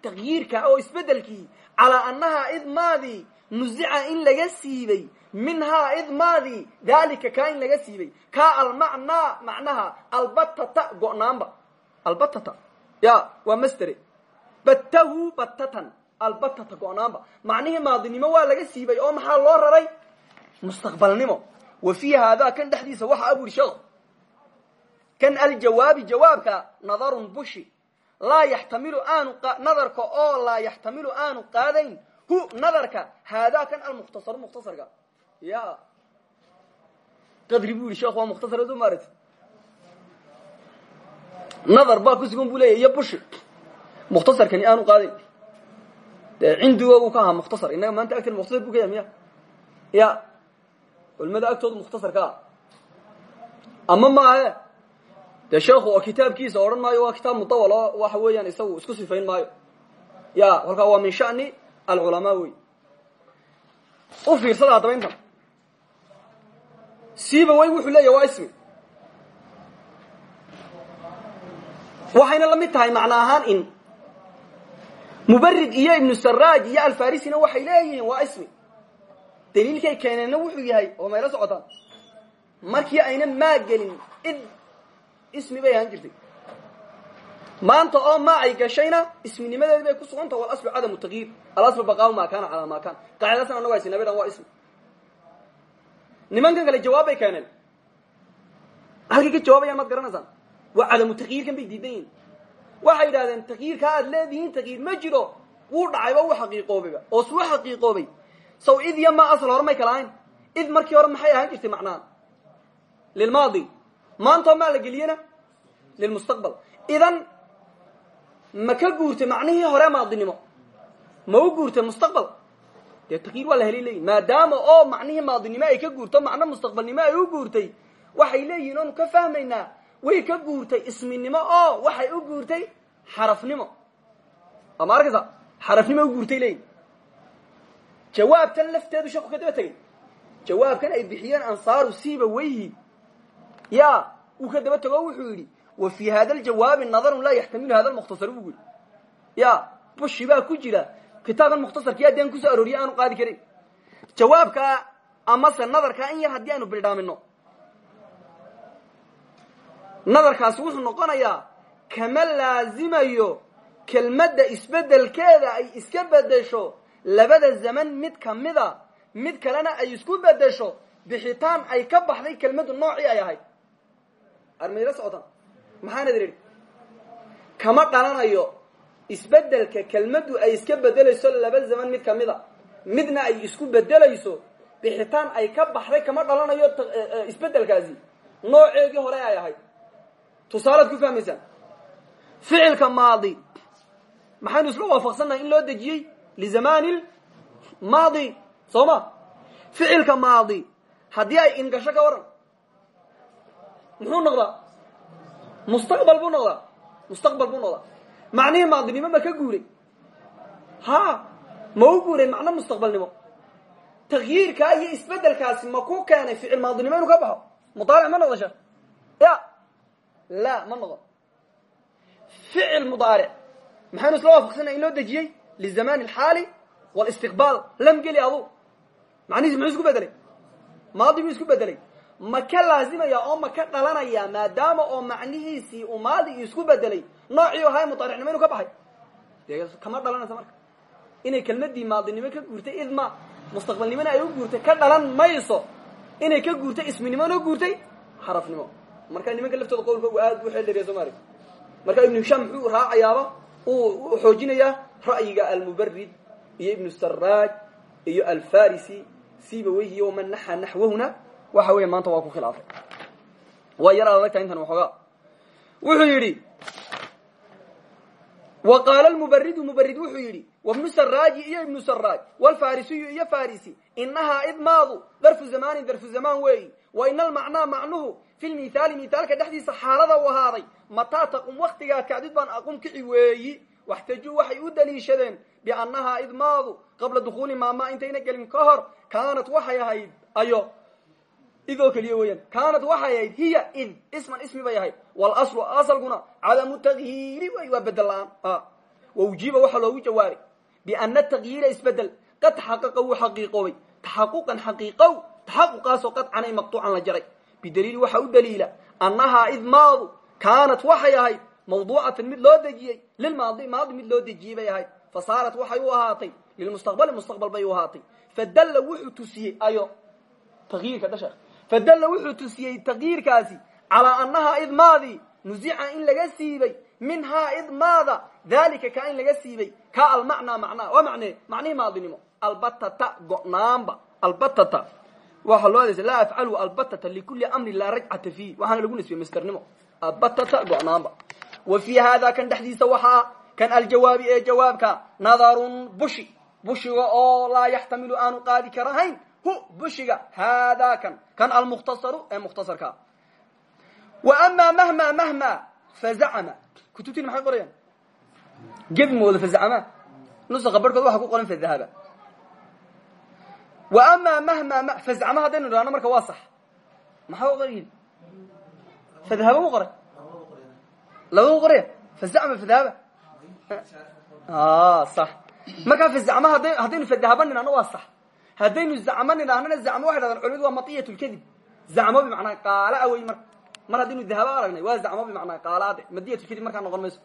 tagyiirka oo isbedelkii calaa annahaa id maadi nuzica in laga siibay minhaa id maadi dalika kaa in laga siibay kaa almacnaa macnaha albatata go'naanba. Albatata ya waa mastere battahu batatan albatata go'naanba. Macnihii maadinimo waa laga siibay oo maxaa loo raray? Mustaqbalnimo. Wa fii haadaa kan dhexdiisa waxa aburi sheekh kan aljawaabi jawaabka nadarun bushi laa yaxtamilu aanu nadarka oo laa yaxtamilu aanu qaadayn hu nadarka haadaa kan almukhtasaru mukhtasarka. Ya. Qadri bu yihi sheekh waa mukhtasar soo maarati nadar baa ku sugan buu leeyahy iyo bushi mukhtasarkani aanu qaadayn. Dee cindigo uu ka ahaa mukhtasar innaga maanta agteen mukhtasar buu ka yahay miya ya. Culimada agtooda mukhtasar ka ah ama maahe dee sheekhu oo kitaabkiisa odhan maayo waa kitaab mudawal oo waxa weeyaan isagu isku sifayn maayo. Ya halkaa waa min shani alculamaa wey u fiirsada haddaba intan. Siiba wey wuxuu leeyahy waa ismi. Waxayna la mid tahay macno ahaan in mubarid iyo ibnu saraaj iyo alfarisina waxay leeyihiin waa ismi. Daliilkay keeneenna wuxuu yahay oo mayla socotaan markii ayna maa gelin id ismi bay ahaan jirtay. Maanta oo ma ay gashayna isminimadeedi bay ku sugantah walaslu cadamu tagyiir alaslu baqaabu maa kaana calaa maa kaana qaacidaasan anagu haysanaa bay waa ismi. Nimankan kale jawaab bay keeneen. Halkay ka jawaabayaan maad garanaysaan. Waa cadamu takyiirkan bay diidan yihiin waxay yidhahdeen takyiirkaa aad leedihiin takyiir ma jiro. Wuu dhacayba wuu xaqiiqoobayba oo suu xaqiiqoobay. Saw id iyo ma asal hore may kala id markii hore maxay ahaan jirtay macnaha lilmaadi maantoo maa la geliyena lilmustaqbal idan ma ka guurtay macnihii hore maadinimo. Ma u guurtay mustaqbal. Dee takyiir waa la heli leeyihiin maadaama oo macnihii maadinimo ay ka guurto macno mustaqbalnimo ay u guurtay waxay leeyihiin oonu ka fahmaynaa way ka guurtay isminimo oo waxay u guurtay xarafnimo. Ama arkaysa xarafnimo u guurtay leeyihiin jawaabtan lafteedu sheeku ka daba tegay. Jawaabkan ay bixiyeen ansaaru siiba weyhi ya uu ka daba tego wuxuu yidhi wa fii hada ljawaabi nadarun laa yaxtamilu hada lmukhtasar buu yidhi. Ya bushi baa ku jira kitaabkan mukhtasarkii haddii aan ku soo arooriye aanu qaadi karin. Jawaabkaa amase nadarkaa in yar haddii aanu bildhaamino nadarkaasi wuxuu noqonayaa kama laazimayo kelmadda isbedelkeeda ay iska bedesho labada zaman mid kamida mid kalena ay isku bedesho bixitaan ay ka baxday kelmaddu noocii ay ahayd armayla socotaan maxaana idin kama dhalanayo isbeddelka kelmaddu ay iska bedelayso laba zaman mid kamida midna ay isku bedelayso bixitaan ay ka baxday kama dhalanayo isbedelkaasi. Nooceedii hore ay ahayd. Tusaalead ku fahmaysaan? Ficilka maadi. Maxaynu isla waafaqsannahay in loo dejiyey? Lizamani maadi. Soo ma? Ficilka maadi. Haddii ay ingasho ka waran muxuu noqdaa? Mustaqbal buu noqdaa. Mustaqbal buu noqdaa. Macnihii maadinimo ma ka guuray? Ha ma u guuray macno mustaqbalnimo. Takyiirkaa iyo isbedelkaasi ma ku keenay ficil maadinimo inuu ka baxo? Mudaaric ma noqda sheekh ya. La ma noqon ficil mudaaric maxaynu isla waafaqsanay in loo dejiyey? Lizaman alxaali walistiqbaal. Lam geli adu macnihiisi muxuu isku bedelay maadi isku bedelay ma ka laazimaya oo ma ka dhalanaya maadaama oo macnihiisii uu maadi isku bedelay noocii ahaa mudaaricnimo inu ka baxay? Kama dhalanaysa marka. Inay kelmadii maadinimo ka guurtay idma mustaqbalnimona ay u guurtay ka dhalan mayso. Inay ka guurtay isminimona guurtay xarafnimo marka nimanka laftooda qowlkoogu aad u xeeldheeriya soomaalia marka ibnu hishaam muxuu raacayaaba uu xoojinayaa ra'yiga almubarid iyo ibnu saraaj iyo alfarisi sibaweyhi waman naxa naxwahuna waxa weya maanta waa ku khilaafay. Waa yar adagta intan waxoogaa wuxuu yidhi wa qaala lmubaridu mubarid wuxuu yidhi wabnu saraaji iyo ibnu saraaj wlfarisiyu iyo farisi inahaa idmaadu darfu zamanin darfu zamaan weeyi wa ina almacnaa macnuhu fi lmithaali mithaalka dhexdiisa xaalada u ahaaday mataa taqum waktigaa kacdid baan aqum kici weeyi waxtajuu waxay u daliishadeen biannahaa idmaadu qabla dukhuuli maama intayna gelin ka kaanat waxay ahayd ayo idoo keliya weeyaan kaanat waxay ahayd hiya id isman ismi bay ahayd. Walaslu asalkuna cadamu takyiiri wey waa bedel la'aan. Waujiiba waxaa loogu jawaabay biana takyiira isbeddel qad taxaqaqa wuu xaqiiqoobay. Taxaquqan xaqiiqow taxaquqaasoo qadcanay maqtuucan la jaray. Bidaliili waxaa u daliila annahaa idmaadu kaanat waxay ahayd mawduucatan mid loo dejiyey lilmaadi maadi mid loo dejiyey bay ahayd. Fa saarat waxay u ahaatay lilmustaqbali mustaqbal bay u ahaatay. Fadalla wuxuu tusiyey ayo takyiirka dhasha fadalla wuxuu tusiyey takyiirkaasi calaa annahaa idmaadii nusica in laga siibay minhaa idmaada dalika ka in laga siibay ka almacnaa macnaa waa macnee macnihii maadinimo albatata go'naanba albatata waxaa loo adeysa laa afcalu albatata likuli amrin laa rajcata fiih waxaana lagu nisbiyey masternimo albatata go'naanba wa fii hada kan dhexdiisa waxaa kan aljawaabi ee jawaabka nadarun bushi bushiga oo laa yaxtamilu aanu qaadi karahayn hu bushiga hada kan kan almukhtasaru ee mukhtasarka wa amaa mahma mahma fazacama kutubtiin maxay qorayaan gebi mooda fazacama nusaqa barhkood waxa ku qoran fadahaba wa amaa mahma fazacama haddaynu idhahno marka waa sax maxaa u qorayihin fadahaba u qoray? Labada u qoraya fazacma fadahaba sax markaa fazacma hadday haddaynu fadahaba nidhahno waa sax haddaynu zacmo nidhahnona zacmo waxay dhahdaan culimadu waa matiyat lkadib zacmo bimacnaa qaala awey marka mar haddaynu dahaba aragnay waa zacmo bimacnaa qaalaade madiyatulkadib markaa noqon mayso.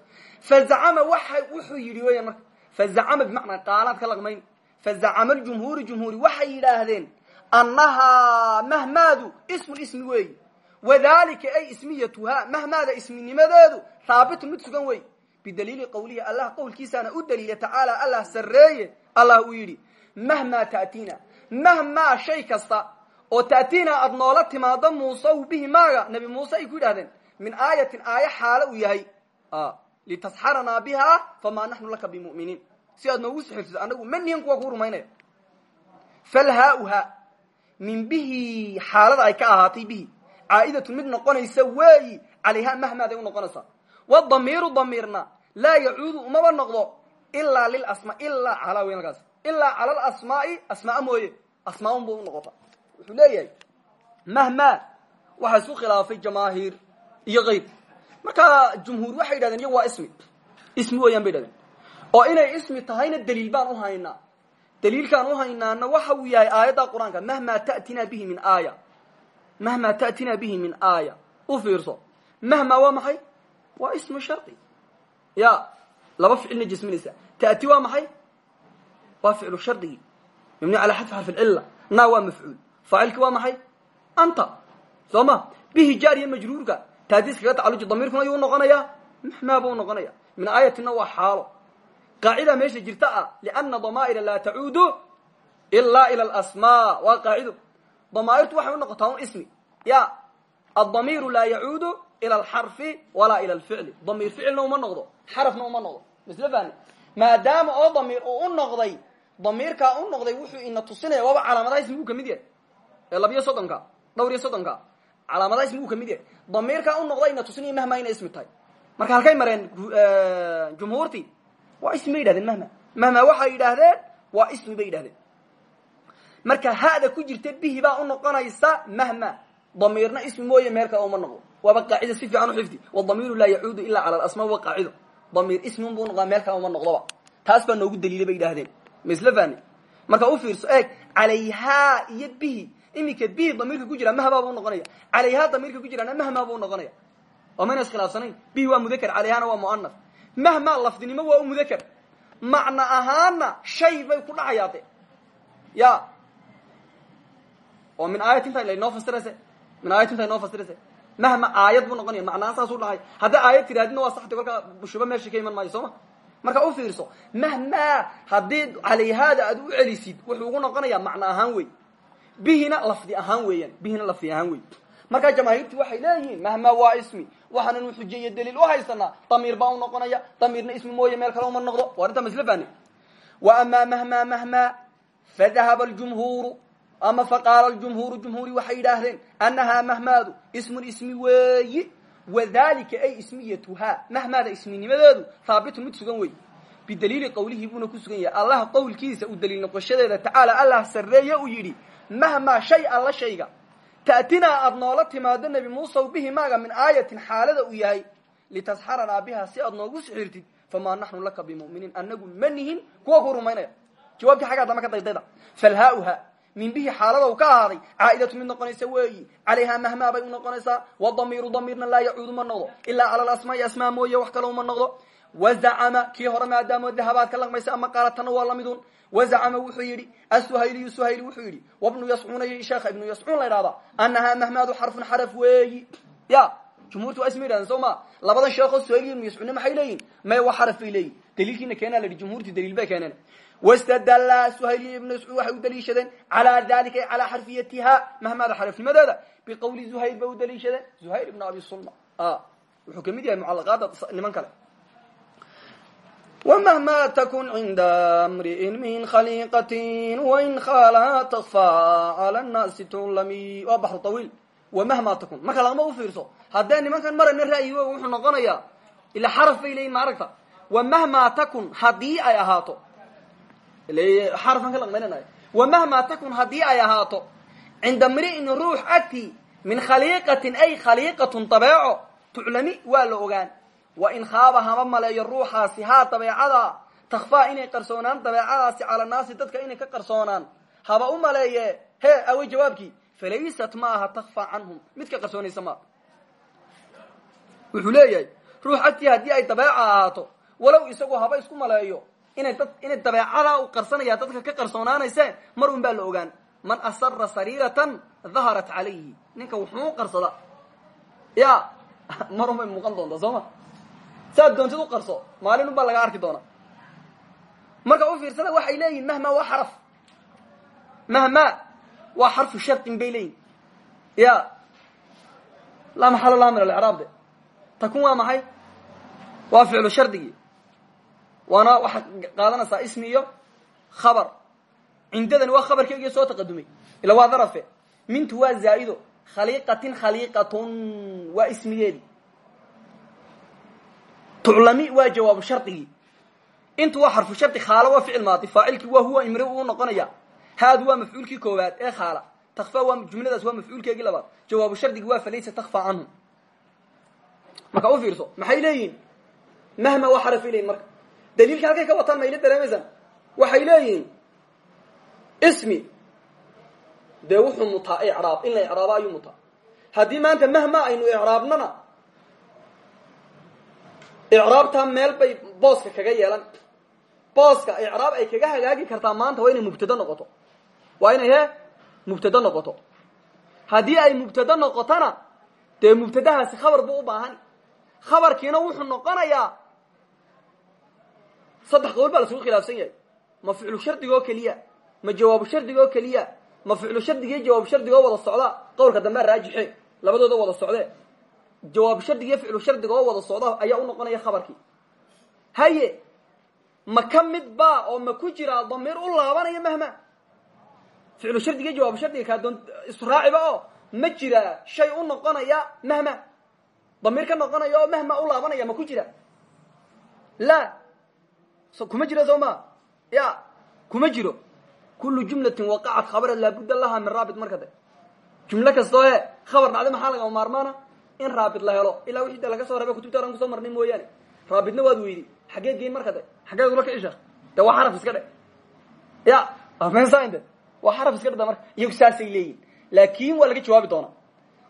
Fazacama waxa wuxuu yidhi weya marka fazacama bimacnaa qaalaad ka laqmayn. Fazacama ljumhuuri jumhuuri waxay yidhaahdeen annahaa mahmaadu ismun ismi weeyi wadalika ay ismiyatuhaa mahmaada isminimadeedu haabitun mid sugan wey bidaliili qowlihi allah qowlkiisaana u daliila tacaala allah sarreeye allah uu yidhi mahmaa ta'tiina mahmaa shay kasta oo ta'tiina aada noola timaado muusaw bihi maaga nabi muuse ay ku yidhahdeen min aayatin aayo xaalo uu yahay litasxaranaa biha famaa naxnu laka bimu'miniin si aad noogu sixirtido annagu ma nihin kuwa kuu rumaynaya falhaauha min bihi xaalada ay ka ahaatay bihi caa'idatun mid noqonaysa weeyi calayha mahmaaday u noqonaysaa wadamiiru damiirna laa yacuudu umaba noqdo ilaa lilasma ilaa calaa weyn ilaa cala alasmaai asmaa mooye asmaaun bu u noqota. Wuxuu leeyahay mahmaa waxaa isku khilaafay jamaahiir iyo keyd markaa jumhuur waxay yidhahdeen waa ismi. Ismi weeyaan bay yidhahdeen. Oo inay ismi tahayna daliil baan u haynaa. Daliilkaan u haynaana waxa uu yahay aayadda qur'aanka mahmaa ta'tinaa bihi min aaya. Mahmaa ta'tinaa bihi min aaya. U fiirso. Mahmaa waa maxay? Waa ismu shardi ya laba ficilna jisminaysa. Ta'ti waa maxay waa ficlu shardigii mabni calaa xadfi xarfi lcilla naa waa mafcuul faacilki waa maxay anta soo ma bihi jaariya majruurka taadiis kaga tacaluji damiirkuna ayuu unoqonayaa mahmaa buu unoqonaya min aayatina waa xaalo qaacida meesha jirta ah liana damaa'ira laa tacuudu ilaa ila alasmaa waa qaacido damaairtu waxay unoqotaa un ismi ya addamiiru laa yacuudu ila alxarfi walaa ila alficli damiir ficilna uma noqdo xarafna uma noqdo misle fahni maadaama oo damiir uu u noqday damiirkaa u noqday wuxuu ina tusinaya waaba calaamadaha ismiguu ka mid yahay. Ee labiyo soddonka dhowr iyo soddonka calaamadaha ismiguu ka mid yahay. Damiirkaa u noqday ina tusinaya mahma inay ismi tahay. Marka halkay mareen jumhuurtii waa ismi bay yidhahdeen mahma. Mahma waxay yidhaahdeen waa ismi bay yidhahdeen marka hada ku jirta bihi baa unoqonaysa mahma. Damiirna ismi mooye meelka uma noqdo waaba qaacida si fiican uxifdi wadamiiru laa yacuudu ilaa cala alasmaa wa qaacido. Damiir ismin buu noqdaa meelka uma noqdoba. Taas baa noogu daliilay bay yidhahdeen masle fani marka u fiirso eeg calayhaa iyo bihi. Iminka bihi damiirka ku jira mahbaa buu noqonaya. Calayhaa damiirka ku jirana mahmaa buu noqonaya. Oo mayna iskhilaafsanayn? Bihi waa mudakar calayhaana waa muanaf mahmaa lafdinimo waa u mudakar macno ahaana shay bay ku dhacayaade ya. Oo min aayat inta lainoo fasirayse. Min aayat inta inoo fasirayse. Mahma aayad buu noqonaya macnaan saasuu dhahay. Hadday aayad tirahdidna waa saxti kolkaa bushuba meesha ka iman maayo soo ma marka u fiirso mahmaa haddii calayhaada aad u celisid wuxuu ugu noqonayaa macno ahaan wey bihina lafdi ahaan weeyaan bihina lafdi ahaan wey markaa jamaahiirtu waxay leeyihiin mahmaa waa ismi. Waxaananu xujeeye daliil u haysanaa damiir baa u noqonaya damiirna ismi mooye meel kale uma noqdo. Waa arrintaa masle fani wa amaa mahmaa mahmaa fadahaba aljumhuuru ama faqaala aljumhuuru jumhuuri waxay yidhaahdeen annahaa mahmaadu ismun ismi weeyi wadalika ay ismiyatuhaa mahmaada isminimadeedu haabitun mid sugan wey bidaliili qowlihii buuna ku sugan yahay. Allah qowlkiisa uu daliil noqoshadeeda tacaala allah sarreeye uu yidhi mahmaa shay alla shayga. Ta'tinaa aada noola timaado nebi muusaw bihi maaga min aayatin xaalada uu yahay. Litasxaranaa biha si aad noogu sixirtid famaa naxnu laka bimuminiin. Anagu ma nihin kuwa ku rumaynaya. Jawaabtii xaggaa dama ka daydayda falhaauha min bihi xaalada u ka ahaaday caa'idatu mid noqonaysa weeyi calayhaa mahmaa bay u noqonaysaa wadamiiru damiirna laa yacuudu ma noqdo ilaa cala alasmaai asmaa mooye wax kale uma noqdo. Wazacama kii hore maadaamo dahabaad ka laqmaysa ama qaalatana waa lamidun wazacama wuxuu yidhi asuhayliyu suhayli wuxuu yidhi wabnu yascuuna sheekha ibnu yascuun la ydhahdaa annahaa mahmaadu xarfun xaraf weeyi. Ya jumhuurtu waa isma yidhahdeen soo ma? Labadan sheekoo suhayliyo ibnu yascuunna maxay leeyihiin bay leeyihiin daliilkiina keenaa la yidhi wstadalla suhayli ibn mascuud waxay u daliishadeen calaa dalika calaa xarfiyatiha mahmada xarafnimadeeda biqowli zuhayr bay u daliishadeen zuhayr ibn abi sulma wuxuu ka mid yahay mucalaqaada niman kale wmahma tkun cinda mri'in min khaliqati wain khala tkfa cala nnaasi tulami waa baxru tawiil wamahma takun marka lagama u fiirso haddee nimankan marana ra'yigo wuxuu noqonayaa ilaa xaraf bay leeyihiin maaragta wamahma takun haddii ay ahaato xarafan ka laqmaynanay وmهma takun haddii ay ahaato cinda mri'in ruux agti min khaliiqatin ay khaliiqatun dabeeco tuclami waa la ogaan. Wain khaaba hama maleeyo ruuxaasi haa dabeecada takfaa inay qarsoonaan dabeecadaasi cala naasi dadka inay ka qarsoonaan. Haba u maleeye he awe jawaabkii falaysat ma aha takfaa canhum. Mid ka qarsoonaysa maa wuxuu leeyahay ruux agtii haddii ay dabeeca ahaato walow isagu haba isku maleeyo inay dad inay dabeecadaa u qarsanaya dadka ka qarsoonaanayse mar un baa la ogaan. Man asara sariiratan daharat calayhi. Ninka wuxuu qarsada ya *laughs* mar un bay muuqan doontaa soo ma? Saad doontid u qarso maalin un baa laga arki doonaa. Marka u fiirsada waxay leeyihiin mahma waa xaraf. Mahma waa xarfu shardin bay leeyihiin ya laa maxalo laha min alicraab de. Takun waa maxay? Waa ficlu shardigii waana waxaad qaadanaysaa ismi iyo khabar. Cindadani waa khabarkeygii soo taqadumay. Ila waa darafe. Mintu waa zaa'ido. Khaliiqatin khaliiqatun waa ismigeedi tuclami waa jawaabu shardigii intu waa xarfu shardi khaala waa ficil maadi faacilkii waa huwa imri uu noqonaya. Haadu waa mafcuulkii koowaad ee khaala. Takfa waa jumladaas waa mafcuulkeegii labaad. Jawaabu shardigi waa falaysa takfa canhum marka u fiirso maxay leeyihiin mahma waa xarafay leyihin marka daliilka halkay ka wataan mayla dareemaysaan waxay leeyihiin ismi. Dee wuxuu mutaa icraab in la icraabo ayuu mutaa. Haddii maanta mahma aynu icraabnana icraabtaa meel bay booska kaga yeelan. Booska icraab ay kaga hagaagi kartaa maanta waa inay mubtado noqoto. Waa inay he mubtado noqoto. Haddii ay mubtado noqotona dee mubtadahaasi khabar buu u baahan. Khabarkiina wuxuu noqonayaa saddex qowl baa lasugu khilaafsan yahay. Ma ficlu shardiga oo keliya ma jawaabu shardiga oo keliya ma ficlu shardiga iyo jawaabu shardiga oo wada socda qowlka dambea raajixe labadooda wada socdee jawaabu shardiga iyo ficlu shardiga oo wada socda ayaa u noqonaya khabarkii. Haye ma ka mid ba oo ma ku jiraa damiir u laabanaya mahma? Ficlu shardiga iyo jawaabu shardiga kaa doon israaciba oo ma jiraa shay u noqonaya mahma? Damiir ka noqonaya oo mahma u laabanaya ma ku jira? La kuma jiro soo ma ya kuma jiro. Kulu jumlatin waqacat khabara laabudda laha min raabit marka de jumlo kastoo e khabar dhacda maxaa lagama maarmaana? In raabit la helo. Ilaa wixii de laga soo reeba kutubta oran ku soo marnay mooyaane. Raabitna waad weydi xaggeed geyn marka de xaggeed ula kici sheekh de waa xaraf iska dhe ya mensinde waa xaraf iska dheda marka. Iyagu saasay leeyihiin laakin waa laga jawaabi doonaa.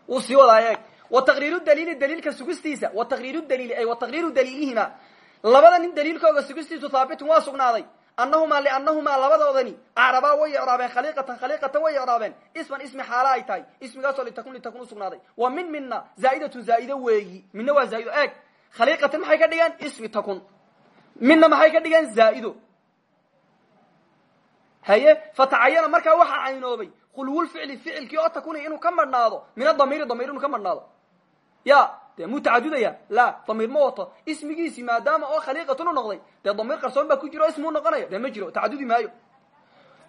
Wuu sii wadaa wa taqriiru daliili daliilka sugistiisa. Wa taqriiru daliili ay wa taqriiru daliilihima labada nin daliilkooga sugistiisu haabitun waa sugnaaday. Annahumaa liannahumaa labadoodani acrabaa way icraabeen khaliiqatan khaliiqatan way icraabeen isman ismi xaala ay tahay. Ismigaasoo litakun litakun usugnaaday wa min mina zaa'idatun zaa'ido weeyi. Mina waa zaa'ido eeg. Khaliiqatan maxay ka dhigeen? Ismi takun. Mina maxay ka dhigeen? Zaa'ido. Haye fatacayana markaa waxaa caynoobay. Khulwulficli ficilkii oo takunay inuu ka madhnaado. Min adamiiri damiir inuu ka madhnaado. Ya dee muu tacadudaya? La damiir ma wato. Ismigiisi maadaama oo khaliiqatun u noqday. Dee damiir qarsoon baa ku jiro o ismuu noqonaya dee ma jiro tacadudi maayo.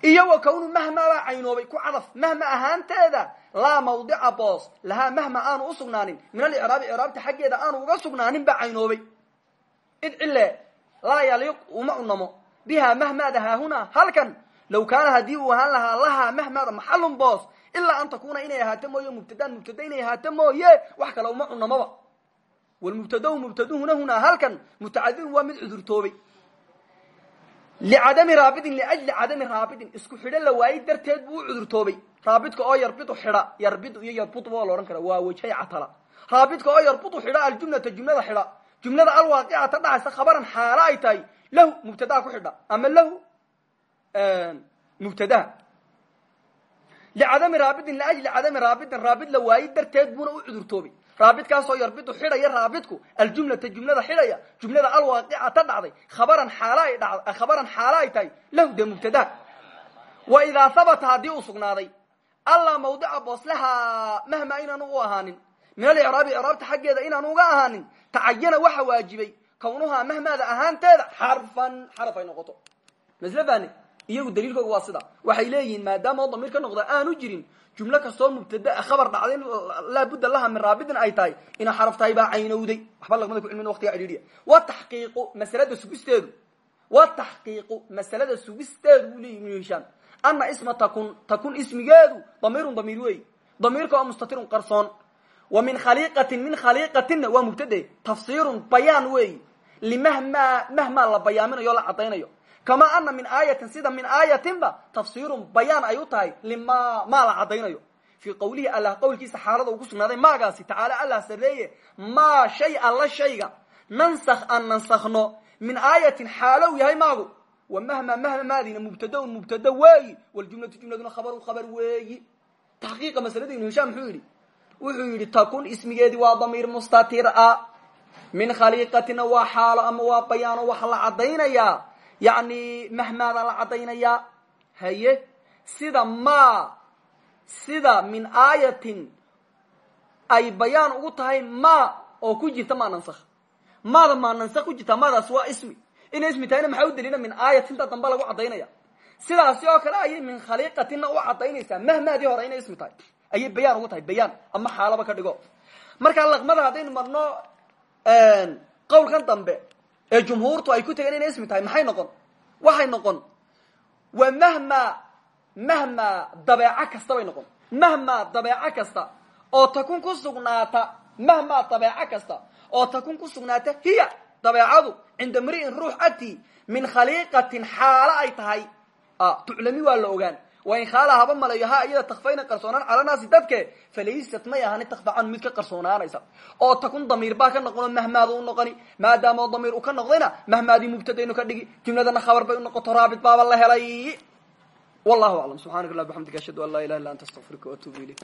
Iyo wa kawnu mahma baa caynoobay ku cadaf. Mahma ahaanteeda laa mawdica boos. Lahaa mahma aanu usugnaanin min alicraabi icraabta xaggeeda aanu uga sugnaanin baa caynoobay. Id cile laa yaliiq uma unamo. Biha mahmaada haahuna halkan. Low kaana haddii uu ahaan lahaa lahaa mahmaada maxalun boos ilaa an takuna inay ahaato mooye mubtadaan mubtada inay ahaato mooye wax kale uma cunamaba wlmubtadau mubtaduhuna hunaa halkan mutacadidun waa mid cudurtoobay. Licadami raabidin liajli cadami raabidin isku xidho la waayey darteed buu u cudurtoobay. Raabidka oo yarbidu xidha yarbidu iyo yarbudu waa la kara waa wajhay catala. Raabidka oo yarbudu xidha aljumlata jumlada xidha. Jumlada alwaaqicata dhacaysa khabaran xaalo ay tahay lahu mubtadaha ku xidha ama lahu mubtadaha licadami raabidin liajli cadami raabidin raabid la waayey darteed buuna u cudurtoobay raabidkaasoo yarbidu xidhaya raabidku aljumlata jumlada xidhaya jumlada alwaaqicata dhacday khabaran xaal ay tahay lahu dee mubtadaha wa idaa habata haddii uu sugnaaday allaa mawdica boos lahaa mahma inaanu u ahaanin min alicraabi icraabta xaggeeda inaan uga ahaanin tacayana waxa waajibay kawnuhaa mahmaada ahaanteeda xarfan xaraf ay noqoto bani iyagu daliilkooga waa sida. Waxay leeyihiin maadaama damiir ka noqda aanu jirin jumlo kastoo mubtada khabar dhacday laabudda laha min raabidin ay tahay ina xaraf tahay baa caynowday. Waxba laqmada ku cilmin waqtiga cidhiidhiya wataxqiiqu masalada sugisteedu. Wataxqiiqu masalada sugisteedu buu leeyihi ibnu ana isma takun takun ismigeedu damiirun damiir wey damiirka oo mustatirun qarsoon. Wa min khaliiqatin min khaliiqatinna waa mubtade tafsiirun bayaan weeyi limahmaa mahmaa la bayaaminayo o la caddaynayo kama ana min aayatin sida min aayatinba tafsiirun bayaan ay u tahay lima maa la caddaynayo. Fii qawlihi allah qowlkiisa xaalada ugu sugnaaday maagaasi tacaala allah sareeye maa shay alla shayga. Nansakh aan nansakno min aayatin xaalow yahay maagu. Wa mahma mahma maadina mubtadaun mubtada weeyi. Waljumlatu jumladuna khabarun khabar weeyi. Taxqiiqa masalada ibnu hishaam muxuu yidhi wuxuu yidhi takun ismigeedii waa damiir mustatir a min khaliiqatina waa xaalo ama waa bayaano waxa la caddaynayaa yacni mahmaada la caddaynayaa haye sida ma sida min aayatin ay bayaan ugu tahay ma oo ku jirta maa maada maa nansakh ku jirta maadaas waa ismi. Inay ismi tahayna maxaa u daliila min aayatinta dambe lagu caddaynaya? Sidaasi oo kale ayay min khaliiqatina u caddaynaysaa mahmaadii hore inay ismi tahay. Ayay bayaan ugu tahay bayaan. Ama xaalaba ka dhigo. Markaa laqmada haddaynu marno qowlkan dambe ee jumhuurtu ay ku tegeen inay ismi tahay maxay noqon? Waxay noqon. Waa mahma mahma dabeeco kasta bay noqon. Mahma dabeeco kasta oo takun ku sugnaata mahma dabeeco kasta oo takun ku sugnaata hiya dabeecadu cinda mri'in ruux min khaliiqatin xaalo ay tahay. Tuclami waa la ogaan wain khaala haba maleeyo ha iyada takfayna qarsoonaan cala naasi dadke falaysat may ahani takfacan mid ka qarsoonaanaysa. Oo takun damiir baa ka noqono mahmaadu u noqoni maadaama damiir uu ka noqdayna mahmaadii mubtadaynu ka dhigi jumladana khabar bay u noqoto raabit baaba la helay. Wallahu aclam subxanak allah bxamdika ashhadu an laa ilaha illa anta astaqfiruka waatubu ilayk